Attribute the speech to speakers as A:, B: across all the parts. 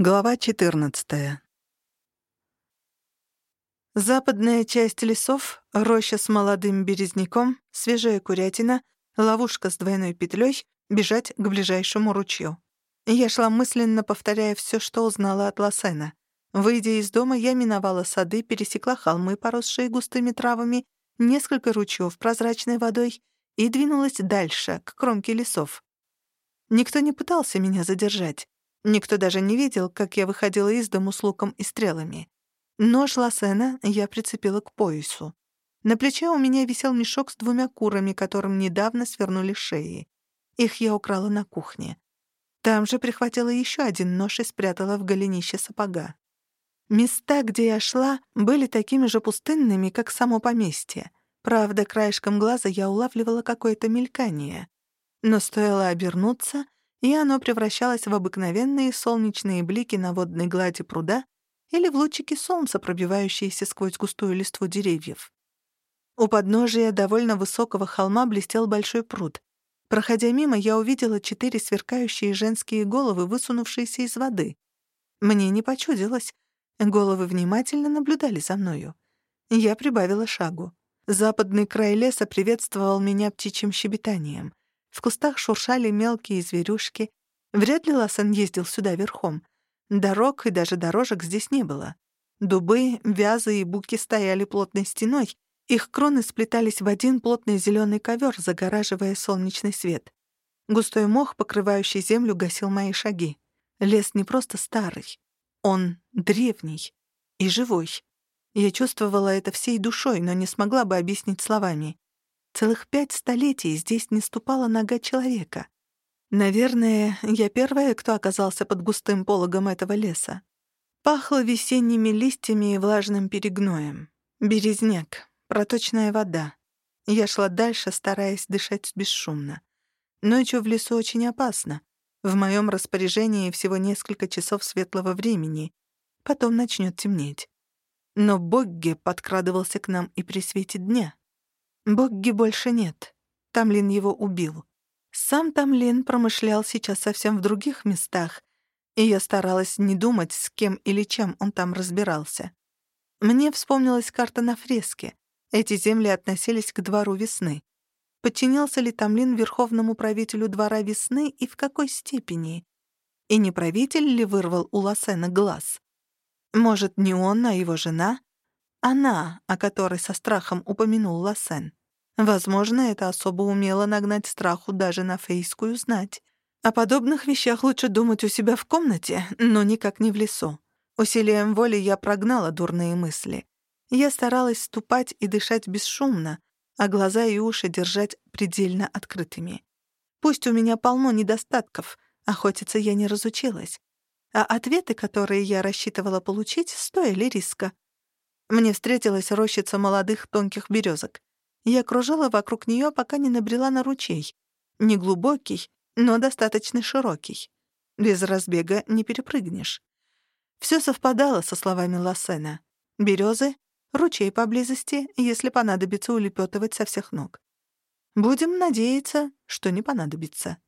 A: Глава 14. Западная часть лесов, роща с молодым березняком, свежая курятина, ловушка с двойной петлей, бежать к ближайшему ручью. Я шла мысленно, повторяя все, что узнала от Лосена. Выйдя из дома, я миновала сады, пересекла холмы, поросшие густыми травами, несколько ручьев прозрачной водой и двинулась дальше, к кромке лесов. Никто не пытался меня задержать. Никто даже не видел, как я выходила из дому с луком и стрелами. Нож Лосена я прицепила к поясу. На плече у меня висел мешок с двумя курами, которым недавно свернули шеи. Их я украла на кухне. Там же прихватила еще один нож и спрятала в голенище сапога. Места, где я шла, были такими же пустынными, как само поместье. Правда, краешком глаза я улавливала какое-то мелькание. Но стоило обернуться — и оно превращалось в обыкновенные солнечные блики на водной глади пруда или в лучики солнца, пробивающиеся сквозь густую листву деревьев. У подножия довольно высокого холма блестел большой пруд. Проходя мимо, я увидела четыре сверкающие женские головы, высунувшиеся из воды. Мне не почудилось. Головы внимательно наблюдали за мною. Я прибавила шагу. Западный край леса приветствовал меня птичьим щебетанием. В кустах шуршали мелкие зверюшки. Вряд ли Лассен ездил сюда верхом. Дорог и даже дорожек здесь не было. Дубы, вязы и буки стояли плотной стеной, их кроны сплетались в один плотный зеленый ковер, загораживая солнечный свет. Густой мох, покрывающий землю, гасил мои шаги. Лес не просто старый, он древний и живой. Я чувствовала это всей душой, но не смогла бы объяснить словами. Целых пять столетий здесь не ступала нога человека. Наверное, я первая, кто оказался под густым пологом этого леса. Пахло весенними листьями и влажным перегноем. Березняк, проточная вода. Я шла дальше, стараясь дышать бесшумно. Ночью в лесу очень опасно. В моем распоряжении всего несколько часов светлого времени. Потом начнет темнеть. Но Богге подкрадывался к нам и при свете дня. Богги больше нет. Тамлин его убил. Сам Тамлин промышлял сейчас совсем в других местах, и я старалась не думать, с кем или чем он там разбирался. Мне вспомнилась карта на фреске. Эти земли относились к двору весны. Подчинялся ли Тамлин верховному правителю двора весны и в какой степени? И не правитель ли вырвал у Лосена глаз? Может, не он, а его жена? Она, о которой со страхом упомянул Лосен. Возможно, это особо умело нагнать страху даже на фейскую знать. О подобных вещах лучше думать у себя в комнате, но никак не в лесу. Усилием воли я прогнала дурные мысли. Я старалась ступать и дышать бесшумно, а глаза и уши держать предельно открытыми. Пусть у меня полно недостатков, охотиться я не разучилась. А ответы, которые я рассчитывала получить, стоили риска. Мне встретилась рощица молодых тонких березок. Я кружила вокруг нее, пока не набрела на ручей. Неглубокий, но достаточно широкий. Без разбега не перепрыгнешь. Все совпадало со словами Лассена. Березы, ручей поблизости, если понадобится улепетывать со всех ног. Будем надеяться, что не понадобится.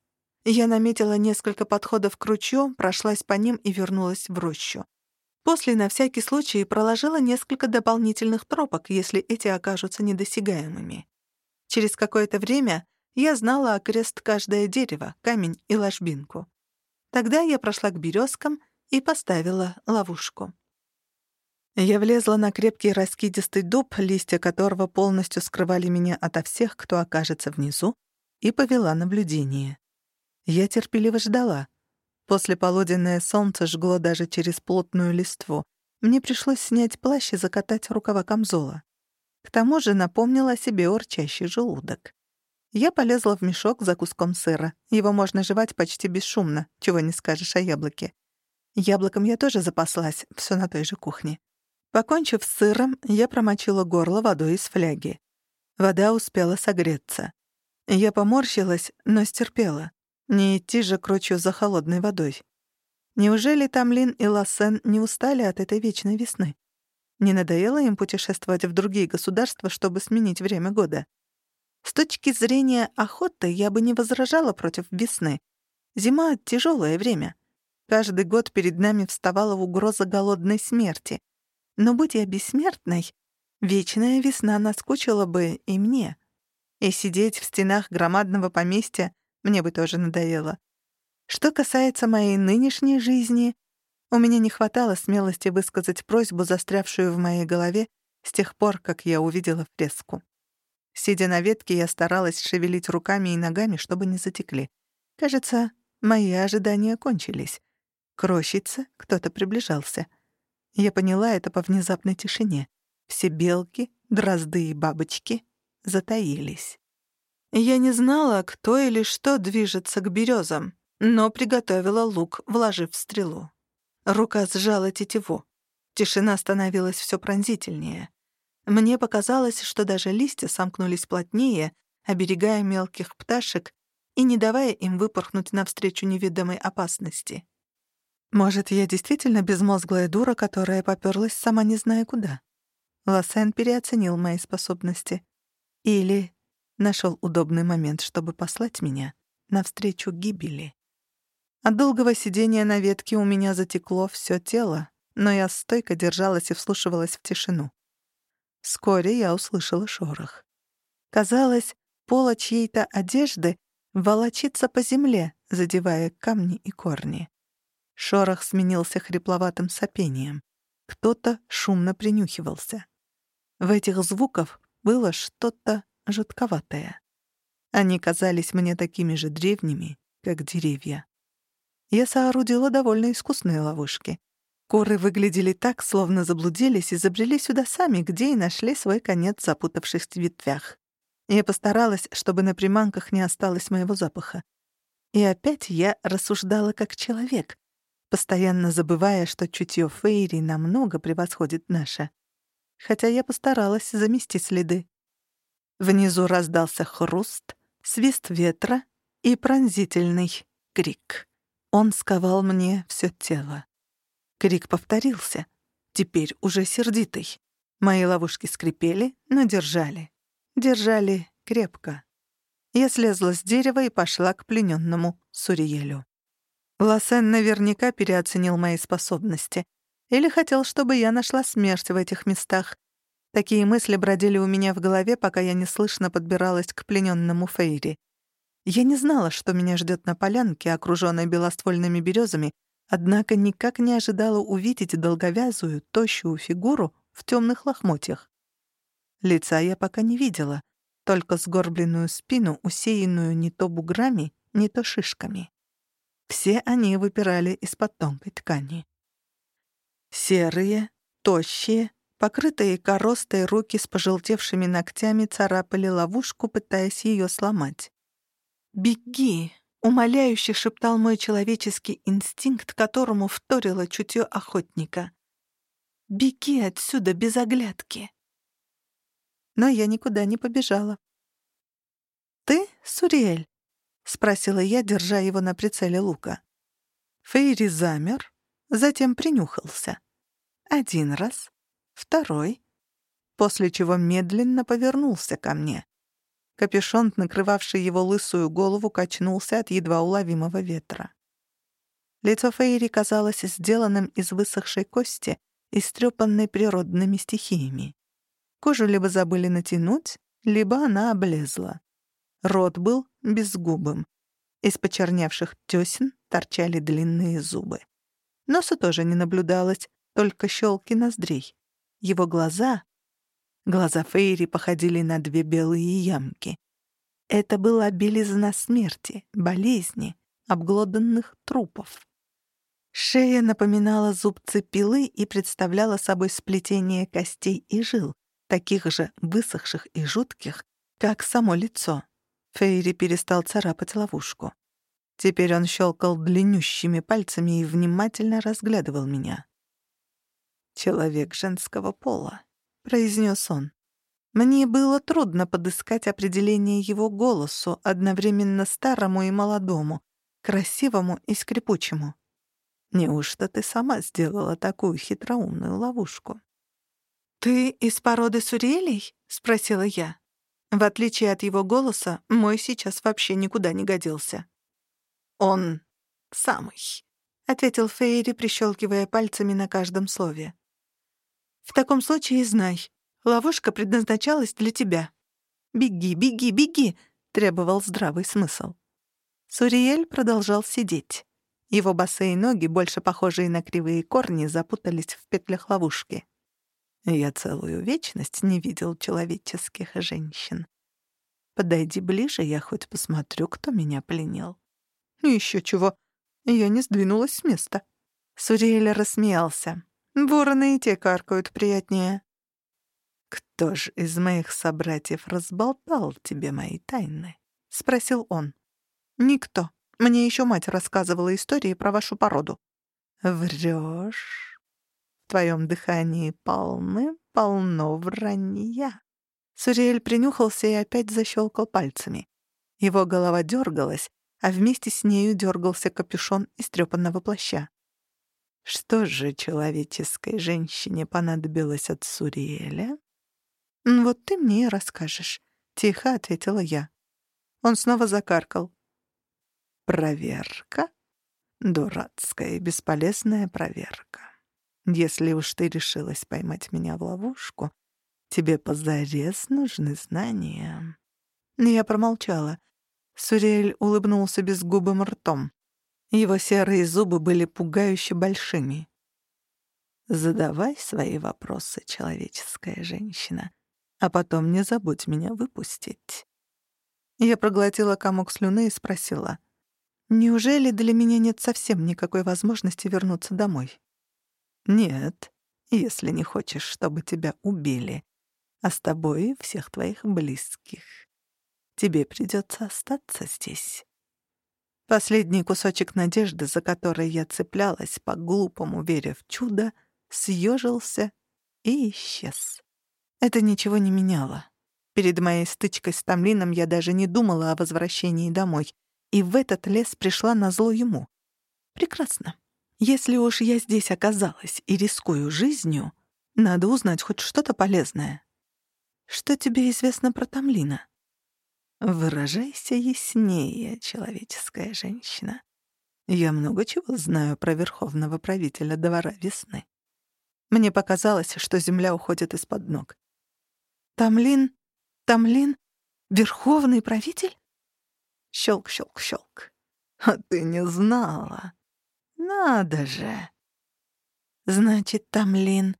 A: Я наметила несколько подходов к ручью, прошлась по ним и вернулась в рощу. После на всякий случай проложила несколько дополнительных тропок, если эти окажутся недосягаемыми. Через какое-то время я знала окрест каждое дерево, камень и ложбинку. Тогда я прошла к березкам и поставила ловушку. Я влезла на крепкий раскидистый дуб, листья которого полностью скрывали меня ото всех, кто окажется внизу, и повела наблюдение. Я терпеливо ждала — После полуденное солнце жгло даже через плотную листву. Мне пришлось снять плащ и закатать рукава камзола. К тому же напомнил о себе урчащий желудок. Я полезла в мешок за куском сыра. Его можно жевать почти бесшумно, чего не скажешь о яблоке. Яблоком я тоже запаслась, все на той же кухне. Покончив с сыром, я промочила горло водой из фляги. Вода успела согреться. Я поморщилась, но стерпела. Не идти же к ручью за холодной водой. Неужели Тамлин и Лассен не устали от этой вечной весны? Не надоело им путешествовать в другие государства, чтобы сменить время года? С точки зрения охоты я бы не возражала против весны. Зима — тяжелое время. Каждый год перед нами вставала угроза голодной смерти. Но будь я бессмертной, вечная весна наскучила бы и мне. И сидеть в стенах громадного поместья мне бы тоже надоело. Что касается моей нынешней жизни, у меня не хватало смелости высказать просьбу, застрявшую в моей голове с тех пор, как я увидела фреску. Сидя на ветке, я старалась шевелить руками и ногами, чтобы не затекли. Кажется, мои ожидания кончились. К кто-то приближался. Я поняла это по внезапной тишине. Все белки, дрозды и бабочки затаились. Я не знала, кто или что движется к березам, но приготовила лук, вложив стрелу. Рука сжала тетиву. Тишина становилась все пронзительнее. Мне показалось, что даже листья сомкнулись плотнее, оберегая мелких пташек и не давая им выпорхнуть навстречу неведомой опасности. Может, я действительно безмозглая дура, которая попёрлась сама не зная куда? Лосен переоценил мои способности. Или нашел удобный момент, чтобы послать меня навстречу гибели. От долгого сидения на ветке у меня затекло все тело, но я стойко держалась и вслушивалась в тишину. Вскоре я услышала шорох. Казалось, пола чьей-то одежды волочится по земле, задевая камни и корни. Шорох сменился хрипловатым сопением. Кто-то шумно принюхивался. В этих звуках было что-то жутковатое. Они казались мне такими же древними, как деревья. Я соорудила довольно искусные ловушки. Куры выглядели так, словно заблудились и забрели сюда сами, где и нашли свой конец, запутавшись в ветвях. Я постаралась, чтобы на приманках не осталось моего запаха. И опять я рассуждала как человек, постоянно забывая, что чутье Фейри намного превосходит наше. Хотя я постаралась замести следы. Внизу раздался хруст, свист ветра и пронзительный крик. Он сковал мне все тело. Крик повторился, теперь уже сердитый. Мои ловушки скрипели, но держали. Держали крепко. Я слезла с дерева и пошла к плененному Суриелю. Лосен наверняка переоценил мои способности. Или хотел, чтобы я нашла смерть в этих местах. Такие мысли бродили у меня в голове, пока я неслышно подбиралась к плененному Фейри. Я не знала, что меня ждет на полянке, окруженной белоствольными березами, однако никак не ожидала увидеть долговязую, тощую фигуру в темных лохмотьях. Лица я пока не видела, только сгорбленную спину, усеянную не то буграми, не то шишками. Все они выпирали из-под тонкой ткани. Серые, тощие, покрытые коростой руки с пожелтевшими ногтями царапали ловушку, пытаясь ее сломать. «Беги!» Умоляюще шептал мой человеческий инстинкт, которому вторило чутье охотника. «Беги отсюда без оглядки!» Но я никуда не побежала. «Ты, Суриэль?» — спросила я, держа его на прицеле лука. Фейри замер, затем принюхался. Один раз, второй, после чего медленно повернулся ко мне. Капюшон, накрывавший его лысую голову, качнулся от едва уловимого ветра. Лицо Фейри казалось сделанным из высохшей кости, истрепанной природными стихиями. Кожу либо забыли натянуть, либо она облезла. Рот был безгубым. Из почерневших тёсен торчали длинные зубы. Носа тоже не наблюдалось, только щелки ноздрей. Его глаза Глаза Фейри походили на две белые ямки. Это была белизна смерти, болезни, обглоданных трупов. Шея напоминала зубцы пилы и представляла собой сплетение костей и жил, таких же высохших и жутких, как само лицо. Фейри перестал царапать ловушку. Теперь он щелкал длиннющими пальцами и внимательно разглядывал меня. Человек женского пола. — произнес он. Мне было трудно подыскать определение его голосу, одновременно старому и молодому, красивому и скрипучему. Неужто ты сама сделала такую хитроумную ловушку? «Ты из породы сурелей?» — спросила я. В отличие от его голоса, мой сейчас вообще никуда не годился. «Он самый», — ответил Фейри, прищелкивая пальцами на каждом слове. «В таком случае знай, ловушка предназначалась для тебя. Беги, беги, беги!» — требовал здравый смысл. Суриэль продолжал сидеть. Его босые ноги, больше похожие на кривые корни, запутались в петлях ловушки. Я целую вечность не видел человеческих женщин. Подойди ближе, я хоть посмотрю, кто меня пленил. Еще чего. Я не сдвинулась с места. Суриэль рассмеялся. Вороны и те каркают приятнее. «Кто ж из моих собратьев разболтал тебе мои тайны?» — спросил он. «Никто. Мне еще мать рассказывала истории про вашу породу». «Врешь? В твоем дыхании полны, полно вранья». Суриэль принюхался и опять защелкал пальцами. Его голова дергалась, а вместе с нею дергался капюшон истрепанного плаща. Что же человеческой женщине понадобилось от Суриэля? «Вот ты мне и расскажешь», — тихо ответила я. Он снова закаркал. «Проверка? Дурацкая и бесполезная проверка. Если уж ты решилась поймать меня в ловушку, тебе позарез нужны знания». Я промолчала. Сурель улыбнулся безгубым ртом. Его серые зубы были пугающе большими. «Задавай свои вопросы, человеческая женщина а потом не забудь меня выпустить». Я проглотила комок слюны и спросила, «Неужели для меня нет совсем никакой возможности вернуться домой?» «Нет, если не хочешь, чтобы тебя убили, а с тобой всех твоих близких. Тебе придется остаться здесь». Последний кусочек надежды, за который я цеплялась, по-глупому веря в чудо, съежился и исчез. Это ничего не меняло. Перед моей стычкой с Тамлином я даже не думала о возвращении домой, и в этот лес пришла назло ему. Прекрасно. Если уж я здесь оказалась и рискую жизнью, надо узнать хоть что-то полезное. Что тебе известно про Тамлина? Выражайся яснее, человеческая женщина. Я много чего знаю про верховного правителя двора весны. Мне показалось, что земля уходит из-под ног. Тамлин, Тамлин, верховный правитель? Щелк, щелк, щелк. А ты не знала. Надо же. Значит, Тамлин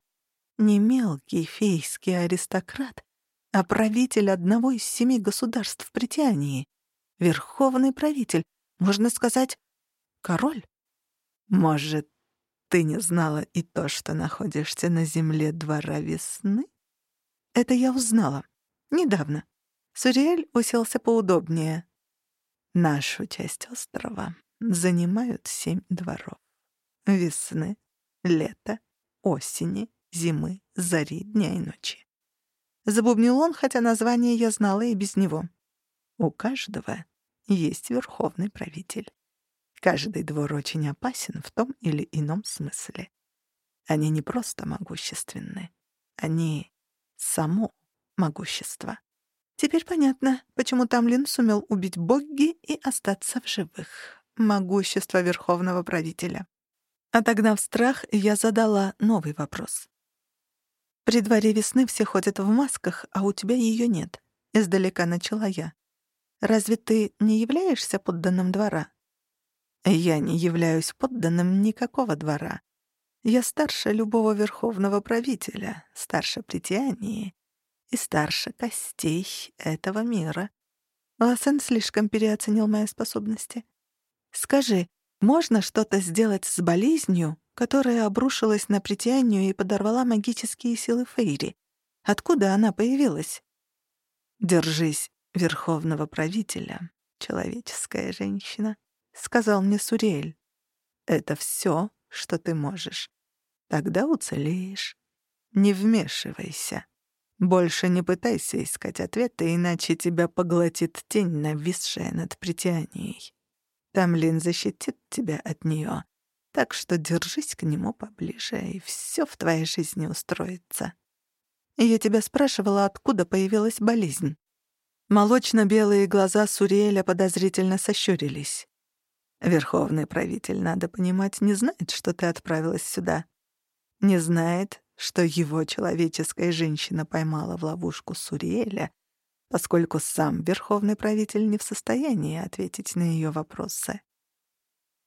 A: не мелкий фейский аристократ, а правитель одного из семи государств притянии. Верховный правитель, можно сказать, король. Может, ты не знала и то, что находишься на земле двора весны? Это я узнала. Недавно. Суриэль уселся поудобнее. Нашу часть острова занимают семь дворов. Весны, лета, осени, зимы, зари, дня и ночи. Забубнил он, хотя название я знала и без него. У каждого есть верховный правитель. Каждый двор очень опасен в том или ином смысле. Они не просто могущественны. Они само могущество. Теперь понятно, почему Тамлин сумел убить Богги и остаться в живых. Могущество верховного правителя. Отогнав страх, я задала новый вопрос. «При дворе весны все ходят в масках, а у тебя ее нет», — издалека начала я. «Разве ты не являешься подданным двора?» «Я не являюсь подданным никакого двора. Я старше любого верховного правителя, старше притянии и старше костей этого мира. Лассен слишком переоценил мои способности. Скажи, можно что-то сделать с болезнью, которая обрушилась на притянию и подорвала магические силы Фейри? Откуда она появилась? Держись верховного правителя, человеческая женщина, сказал мне Сурель. Это все, что ты можешь. Тогда уцелеешь. Не вмешивайся. Больше не пытайся искать ответы, иначе тебя поглотит тень, нависшая над притянией. Тамлин защитит тебя от нее, так что держись к нему поближе, и все в твоей жизни устроится. Я тебя спрашивала, откуда появилась болезнь. Молочно-белые глаза Суриэля подозрительно сощурились. Верховный правитель, надо понимать, не знает, что ты отправилась сюда. Не знает, что его человеческая женщина поймала в ловушку Суриэля, поскольку сам верховный правитель не в состоянии ответить на ее вопросы.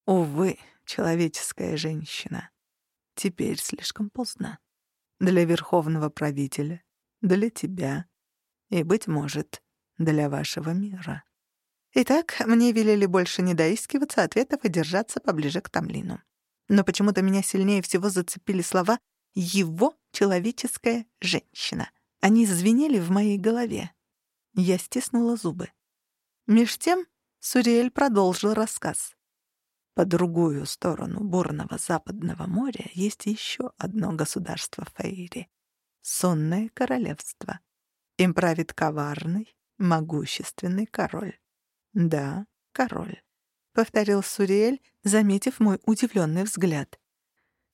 A: Увы, человеческая женщина. Теперь слишком поздно. Для верховного правителя, для тебя и, быть может, для вашего мира. Итак, мне велели больше не доискиваться ответов и держаться поближе к Тамлину. Но почему-то меня сильнее всего зацепили слова «его человеческая женщина». Они звенели в моей голове. Я стиснула зубы. Меж тем Суриэль продолжил рассказ. По другую сторону бурного западного моря есть еще одно государство Фейри — Сонное королевство. Им правит коварный, могущественный король. «Да, король», — повторил Суриэль, заметив мой удивленный взгляд.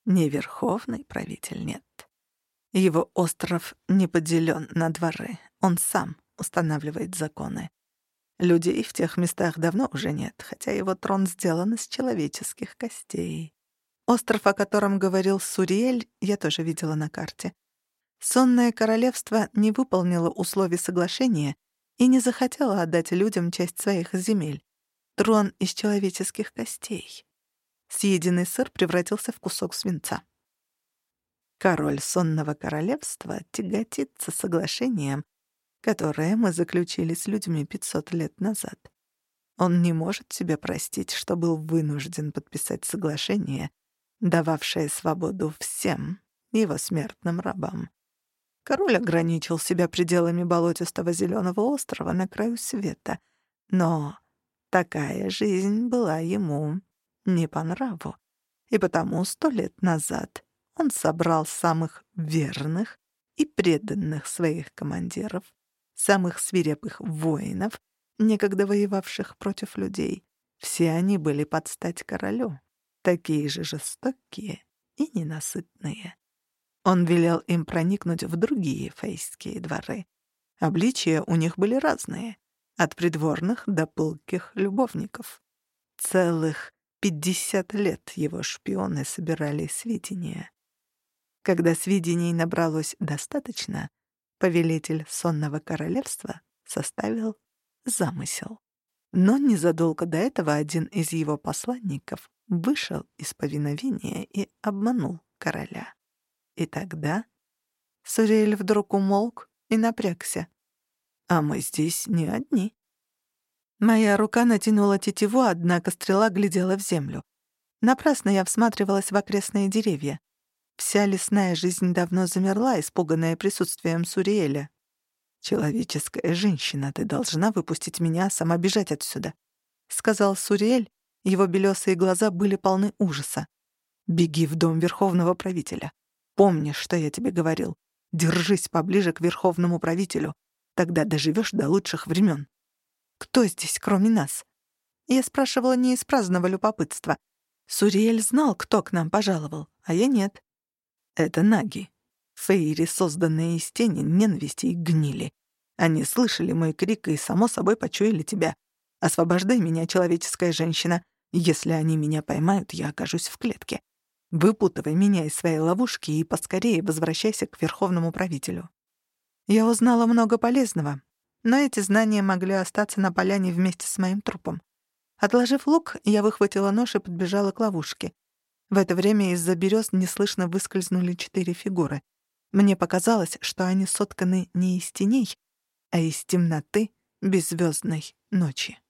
A: «Не верховный правитель, нет. Его остров не поделен на дворы, он сам устанавливает законы. Людей в тех местах давно уже нет, хотя его трон сделан из человеческих костей. Остров, о котором говорил Суриэль, я тоже видела на карте. Сонное королевство не выполнило условий соглашения и не захотела отдать людям часть своих земель. Трон из человеческих костей. Съеденный сыр превратился в кусок свинца. Король сонного королевства тяготится соглашением, которое мы заключили с людьми 500 лет назад. Он не может себе простить, что был вынужден подписать соглашение, дававшее свободу всем его смертным рабам. Король ограничил себя пределами болотистого зеленого острова на краю света, но такая жизнь была ему не по нраву, и потому сто лет назад он собрал самых верных и преданных своих командиров, самых свирепых воинов, некогда воевавших против людей. Все они были под стать королю, такие же жестокие и ненасытные. Он велел им проникнуть в другие фейские дворы. Обличия у них были разные, от придворных до пылких любовников. Целых пятьдесят лет его шпионы собирали сведения. Когда сведений набралось достаточно, повелитель сонного королевства составил замысел. Но незадолго до этого один из его посланников вышел из повиновения и обманул короля. И тогда Суриэль вдруг умолк и напрягся. А мы здесь не одни. Моя рука натянула тетиву, однако стрела глядела в землю. Напрасно я всматривалась в окрестные деревья. Вся лесная жизнь давно замерла, испуганная присутствием Суриэля. «Человеческая женщина, ты должна выпустить меня, сама бежать отсюда», — сказал Суриэль. Его белесые глаза были полны ужаса. «Беги в дом верховного правителя. Помни, что я тебе говорил. Держись поближе к верховному правителю. Тогда доживешь до лучших времен. Кто здесь, кроме нас? Я спрашивала не из праздного любопытства. Суриэль знал, кто к нам пожаловал, а я нет. Это наги. Фейри, созданные из тени, ненависти и гнили. Они слышали мой крик и, само собой, почуяли тебя. Освобождай меня, человеческая женщина. Если они меня поймают, я окажусь в клетке. Выпутывай меня из своей ловушки и поскорее возвращайся к верховному правителю. Я узнала много полезного, но эти знания могли остаться на поляне вместе с моим трупом. Отложив лук, я выхватила нож и подбежала к ловушке. В это время из-за берез неслышно выскользнули четыре фигуры. Мне показалось, что они сотканы не из теней, а из темноты беззвездной ночи.